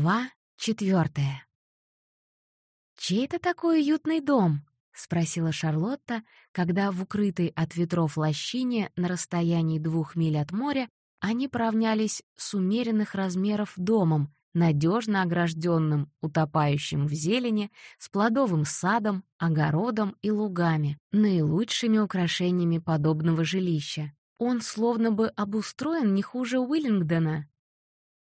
Глава четвертая. «Чей это такой уютный дом?» — спросила Шарлотта, когда в укрытой от ветров лощине на расстоянии двух миль от моря они поравнялись с умеренных размеров домом, надежно огражденным, утопающим в зелени, с плодовым садом, огородом и лугами, наилучшими украшениями подобного жилища. Он словно бы обустроен не хуже Уиллингдона.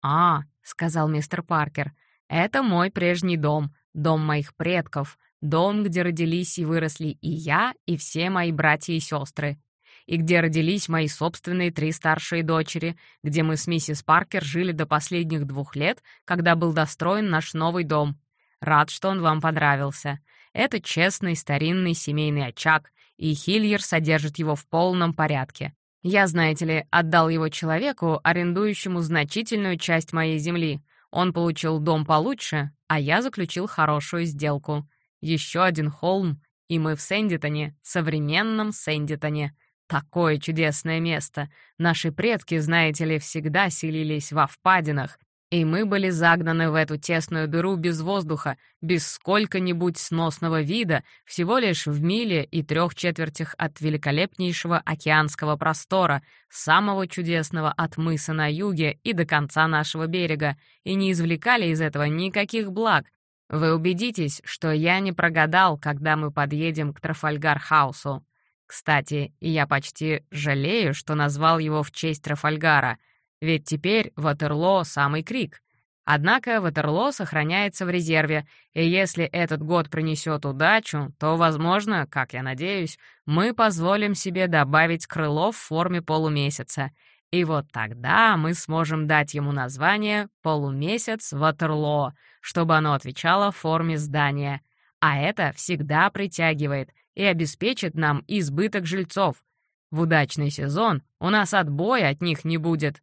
«А, — сказал мистер Паркер, — это мой прежний дом, дом моих предков, дом, где родились и выросли и я, и все мои братья и сестры, и где родились мои собственные три старшие дочери, где мы с миссис Паркер жили до последних двух лет, когда был достроен наш новый дом. Рад, что он вам понравился. Это честный старинный семейный очаг, и Хильер содержит его в полном порядке. Я, знаете ли, отдал его человеку, арендующему значительную часть моей земли. Он получил дом получше, а я заключил хорошую сделку. Еще один холм, и мы в Сэндитоне, современном Сэндитоне. Такое чудесное место. Наши предки, знаете ли, всегда селились во впадинах, и мы были загнаны в эту тесную дыру без воздуха, без сколько-нибудь сносного вида, всего лишь в миле и трех четвертях от великолепнейшего океанского простора, самого чудесного от мыса на юге и до конца нашего берега, и не извлекали из этого никаких благ. Вы убедитесь, что я не прогадал, когда мы подъедем к Трафальгар-хаусу. Кстати, я почти жалею, что назвал его в честь Трафальгара — ведь теперь Ватерлоо — самый крик. Однако Ватерлоо сохраняется в резерве, и если этот год принесет удачу, то, возможно, как я надеюсь, мы позволим себе добавить крыло в форме полумесяца. И вот тогда мы сможем дать ему название «Полумесяц Ватерлоо», чтобы оно отвечало форме здания. А это всегда притягивает и обеспечит нам избыток жильцов. В удачный сезон у нас отбоя от них не будет.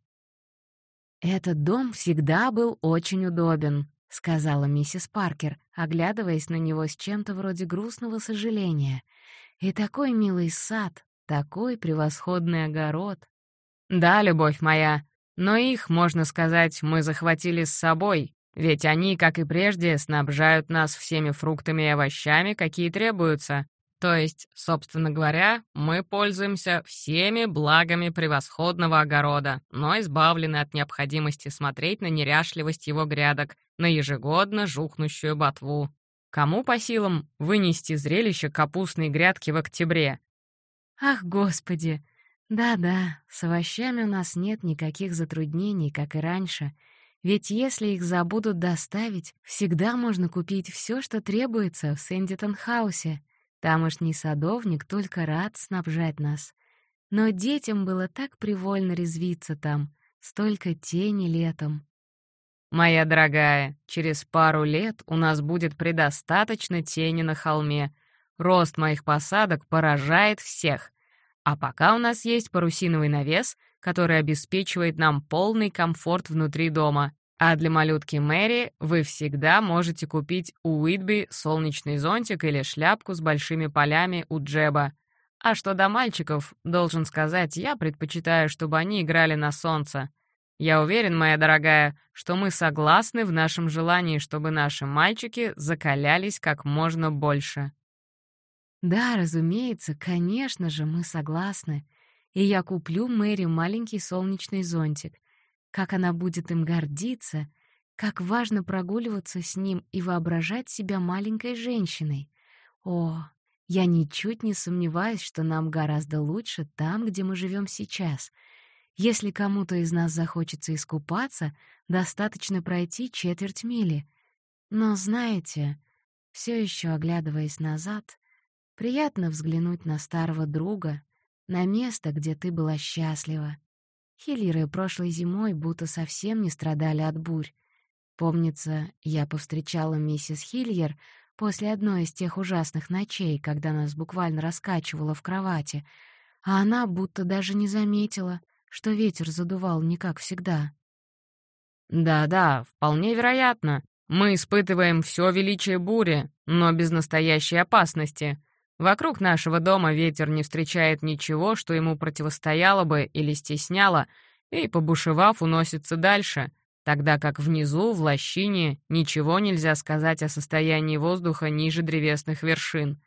«Этот дом всегда был очень удобен», — сказала миссис Паркер, оглядываясь на него с чем-то вроде грустного сожаления. «И такой милый сад, такой превосходный огород». «Да, любовь моя, но их, можно сказать, мы захватили с собой, ведь они, как и прежде, снабжают нас всеми фруктами и овощами, какие требуются. То есть, собственно говоря, мы пользуемся всеми благами превосходного огорода, но избавлены от необходимости смотреть на неряшливость его грядок, на ежегодно жухнущую ботву. Кому по силам вынести зрелище капустной грядки в октябре? Ах, Господи! Да-да, с овощами у нас нет никаких затруднений, как и раньше, ведь если их забудут доставить, всегда можно купить все, что требуется в Сэндитон-хаусе — Тамошний садовник только рад снабжать нас. Но детям было так привольно резвиться там, столько тени летом. «Моя дорогая, через пару лет у нас будет предостаточно тени на холме. Рост моих посадок поражает всех. А пока у нас есть парусиновый навес, который обеспечивает нам полный комфорт внутри дома. А для малютки Мэри вы всегда можете купить у Уитби солнечный зонтик или шляпку с большими полями у Джеба. А что до мальчиков, должен сказать, я предпочитаю, чтобы они играли на солнце. Я уверен, моя дорогая, что мы согласны в нашем желании, чтобы наши мальчики закалялись как можно больше. Да, разумеется, конечно же, мы согласны. И я куплю Мэри маленький солнечный зонтик — как она будет им гордиться, как важно прогуливаться с ним и воображать себя маленькой женщиной. О, я ничуть не сомневаюсь, что нам гораздо лучше там, где мы живем сейчас. Если кому-то из нас захочется искупаться, достаточно пройти четверть мили. Но знаете, все еще оглядываясь назад, приятно взглянуть на старого друга, на место, где ты была счастлива. Хиллеры прошлой зимой будто совсем не страдали от бурь. Помнится, я повстречала миссис Хильер после одной из тех ужасных ночей, когда нас буквально раскачивало в кровати, а она будто даже не заметила, что ветер задувал не как всегда. «Да-да, вполне вероятно. Мы испытываем все величие бури, но без настоящей опасности. Вокруг нашего дома ветер не встречает ничего, что ему противостояло бы или стесняло, и, побушевав, уносится дальше. тогда как внизу, в лощине, ничего нельзя сказать о состоянии воздуха ниже древесных вершин.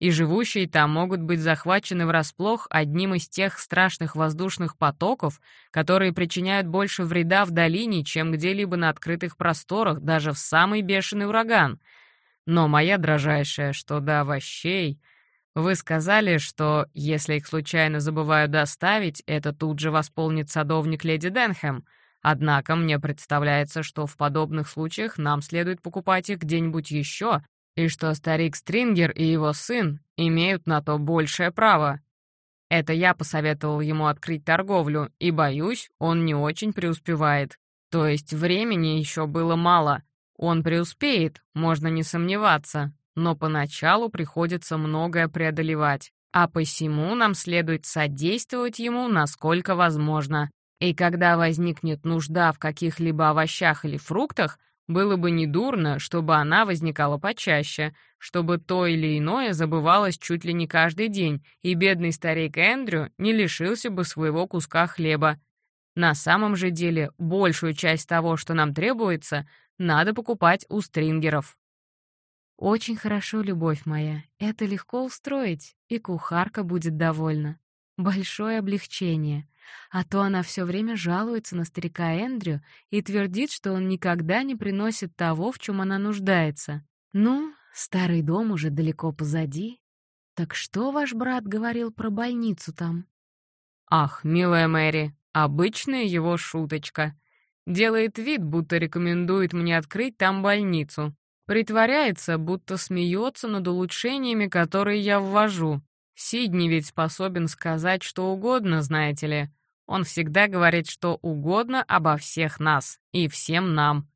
И живущие там могут быть захвачены врасплох одним из тех страшных воздушных потоков, которые причиняют больше вреда в долине, чем где-либо на открытых просторах, даже в самый бешеный ураган. Но моя дрожайшая, что до овощей... Вы сказали, что если их случайно забывают доставить, это тут же восполнит садовник леди Денхэм — Однако мне представляется, что в подобных случаях нам следует покупать их где-нибудь еще, и что старик Стрингер и его сын имеют на то большее право. Это я посоветовал ему открыть торговлю, и, боюсь, он не очень преуспевает. То есть времени еще было мало. Он преуспеет, можно не сомневаться, но поначалу приходится многое преодолевать, а посему нам следует содействовать ему насколько возможно. И когда возникнет нужда в каких-либо овощах или фруктах, было бы недурно, чтобы она возникала почаще, чтобы то или иное забывалось чуть ли не каждый день, и бедный старик Эндрю не лишился бы своего куска хлеба. На самом же деле, большую часть того, что нам требуется, надо покупать у стрингеров. «Очень хорошо, любовь моя. Это легко устроить, и кухарка будет довольна. Большое облегчение. А то она все время жалуется на старика Эндрю и твердит, что он никогда не приносит того, в чем она нуждается. Ну, старый дом уже далеко позади. Так что ваш брат говорил про больницу там? Ах, милая Мэри, обычная его шуточка. Делает вид, будто рекомендует мне открыть там больницу. Притворяется, будто смеется над улучшениями, которые я ввожу. Сидни ведь способен сказать что угодно, знаете ли. Он всегда говорит что угодно обо всех нас и всем нам.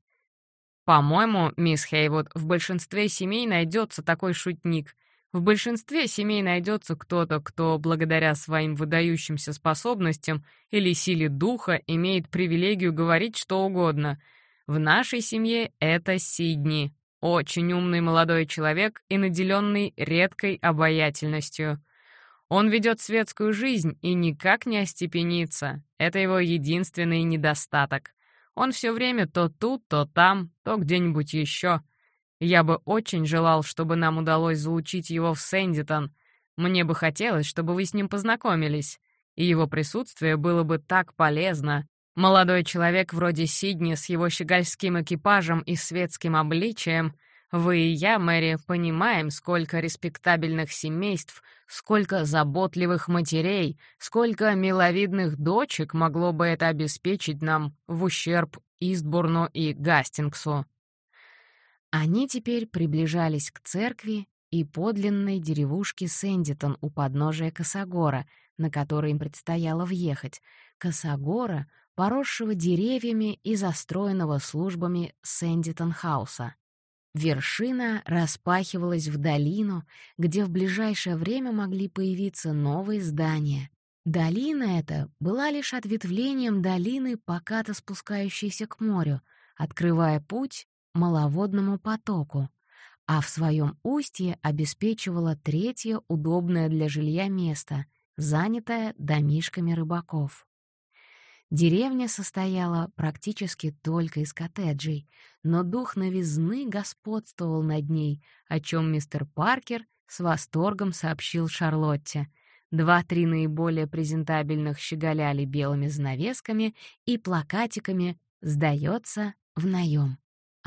По-моему, мисс Хейвуд, в большинстве семей найдется такой шутник. В большинстве семей найдется кто-то, кто благодаря своим выдающимся способностям или силе духа имеет привилегию говорить что угодно. В нашей семье это Сидни, очень умный молодой человек и наделенный редкой обаятельностью. Он ведет светскую жизнь и никак не остепенится. Это его единственный недостаток. Он все время то тут, то там, то где-нибудь еще. Я бы очень желал, чтобы нам удалось залучить его в Сэндитон. Мне бы хотелось, чтобы вы с ним познакомились. И его присутствие было бы так полезно. Молодой человек вроде Сидни с его щегольским экипажем и светским обличием — вы и я, Мэри, понимаем, сколько респектабельных семейств, сколько заботливых матерей, сколько миловидных дочек могло бы это обеспечить нам в ущерб Истбурну и Гастингсу. Они теперь приближались к церкви и подлинной деревушке Сэндитон у подножия Косогора, на который им предстояло въехать, Косогора, поросшего деревьями и застроенного службами Сэндитон-хауса. Вершина распахивалась в долину, где в ближайшее время могли появиться новые здания. Долина эта была лишь ответвлением долины, покато спускающейся к морю, открывая путь маловодному потоку, а в своем устье обеспечивала третье удобное для жилья место, занятое домишками рыбаков. Деревня состояла практически только из коттеджей, но дух новизны господствовал над ней, о чем мистер Паркер с восторгом сообщил Шарлотте. Два-три наиболее презентабельных щеголяли белыми занавесками и плакатиками «Сдается в наем».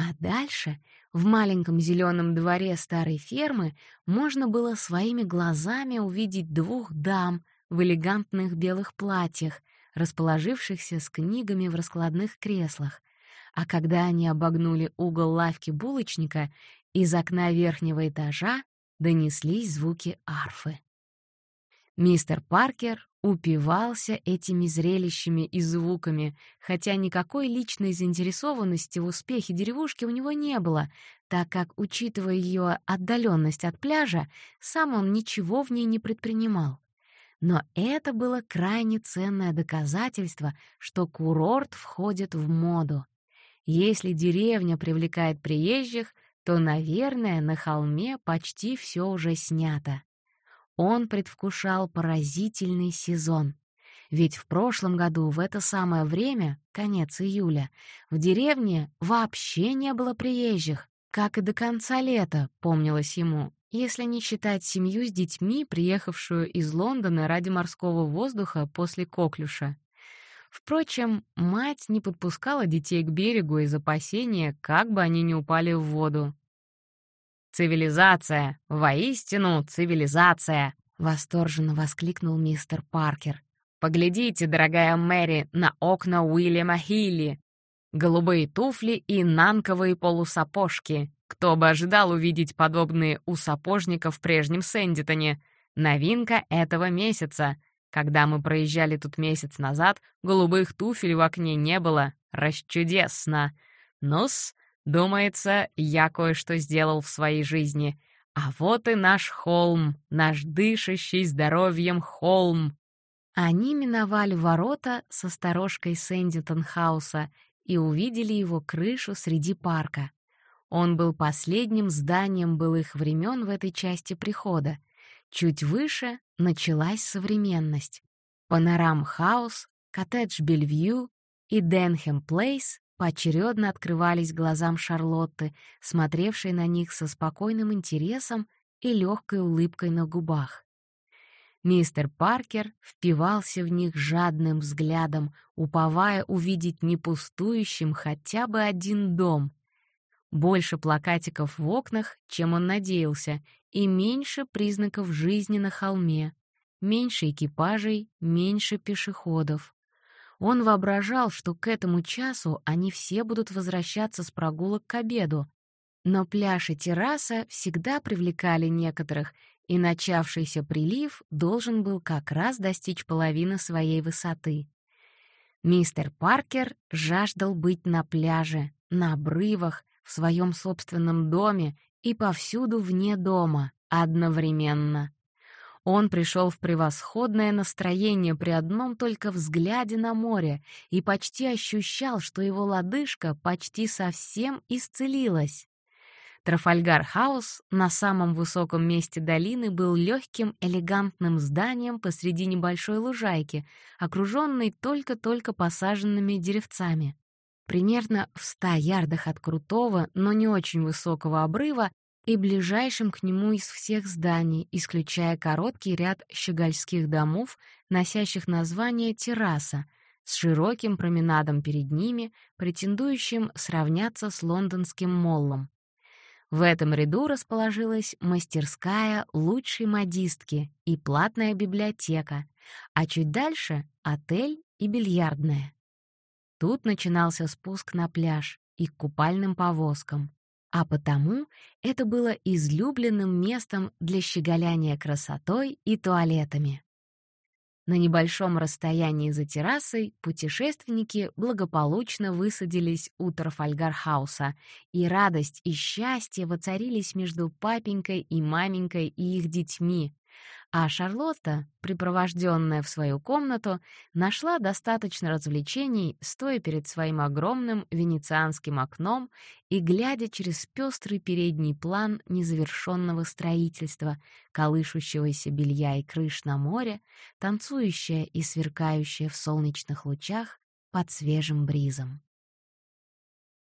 А дальше, в маленьком зеленом дворе старой фермы, можно было своими глазами увидеть двух дам в элегантных белых платьях, расположившихся с книгами в раскладных креслах, а когда они обогнули угол лавки булочника, из окна верхнего этажа донеслись звуки арфы. Мистер Паркер упивался этими зрелищами и звуками, хотя никакой личной заинтересованности в успехе деревушки у него не было, так как, учитывая ее отдаленность от пляжа, сам он ничего в ней не предпринимал. Но это было крайне ценное доказательство, что курорт входит в моду. Если деревня привлекает приезжих, то, наверное, на холме почти все уже снято. Он предвкушал поразительный сезон. Ведь в прошлом году в это самое время, конец июля, в деревне вообще не было приезжих, как и до конца лета, помнилось ему, если не считать семью с детьми, приехавшую из Лондона ради морского воздуха после коклюша. Впрочем, мать не подпускала детей к берегу из опасения, как бы они не упали в воду. «Цивилизация! Воистину, цивилизация!» — восторженно воскликнул мистер Паркер. «Поглядите, дорогая Мэри, на окна Уильяма Хилли. Голубые туфли и нанковые полусапожки. Кто бы ожидал увидеть подобные у сапожника в прежнем Сэндитоне? Новинка этого месяца. Когда мы проезжали тут месяц назад, голубых туфель в окне не было. Расчудесно. Ну-с, Думается, я кое-что сделал в своей жизни. А вот и наш холм, наш дышащий здоровьем холм. Они миновали ворота со сторожкой Сэндитон-хауса и увидели его крышу среди парка. Он был последним зданием былых времен в этой части прихода. Чуть выше началась современность. Панорам-хаус, коттедж Бельвью и Денхэм Плейс поочередно открывались глазам Шарлотты, смотревшей на них со спокойным интересом и легкой улыбкой на губах. Мистер Паркер впивался в них жадным взглядом, уповая увидеть не пустующим хотя бы один дом. Больше плакатиков в окнах, чем он надеялся, и меньше признаков жизни на холме, меньше экипажей, меньше пешеходов. Он воображал, что к этому часу они все будут возвращаться с прогулок к обеду. Но пляж и терраса всегда привлекали некоторых, и начавшийся прилив должен был как раз достичь половины своей высоты. Мистер Паркер жаждал быть на пляже, на обрывах, в своем собственном доме и повсюду вне дома одновременно. Он пришел в превосходное настроение при одном только взгляде на море и почти ощущал, что его лодыжка почти совсем исцелилась. Трафальгар-хаус на самом высоком месте долины был легким, элегантным зданием посреди небольшой лужайки, окруженной только-только посаженными деревцами. Примерно в ста ярдах от крутого, но не очень высокого обрыва и ближайшим к нему из всех зданий, исключая короткий ряд щегольских домов, носящих название «терраса», с широким променадом перед ними, претендующим сравняться с лондонским моллом. В этом ряду расположилась мастерская лучшей модистки и платная библиотека, а чуть дальше — отель и бильярдная. Тут начинался спуск на пляж и к купальным повозкам а потому это было излюбленным местом для щеголяния красотой и туалетами. На небольшом расстоянии за террасой путешественники благополучно высадились у Трафальгар-хауса, и радость и счастье воцарились между папенькой и маменькой и их детьми, а Шарлотта, припровожденная в свою комнату, нашла достаточно развлечений, стоя перед своим огромным венецианским окном и глядя через пестрый передний план незавершенного строительства, колышущегося белья и крыш на море, танцующая и сверкающая в солнечных лучах под свежим бризом.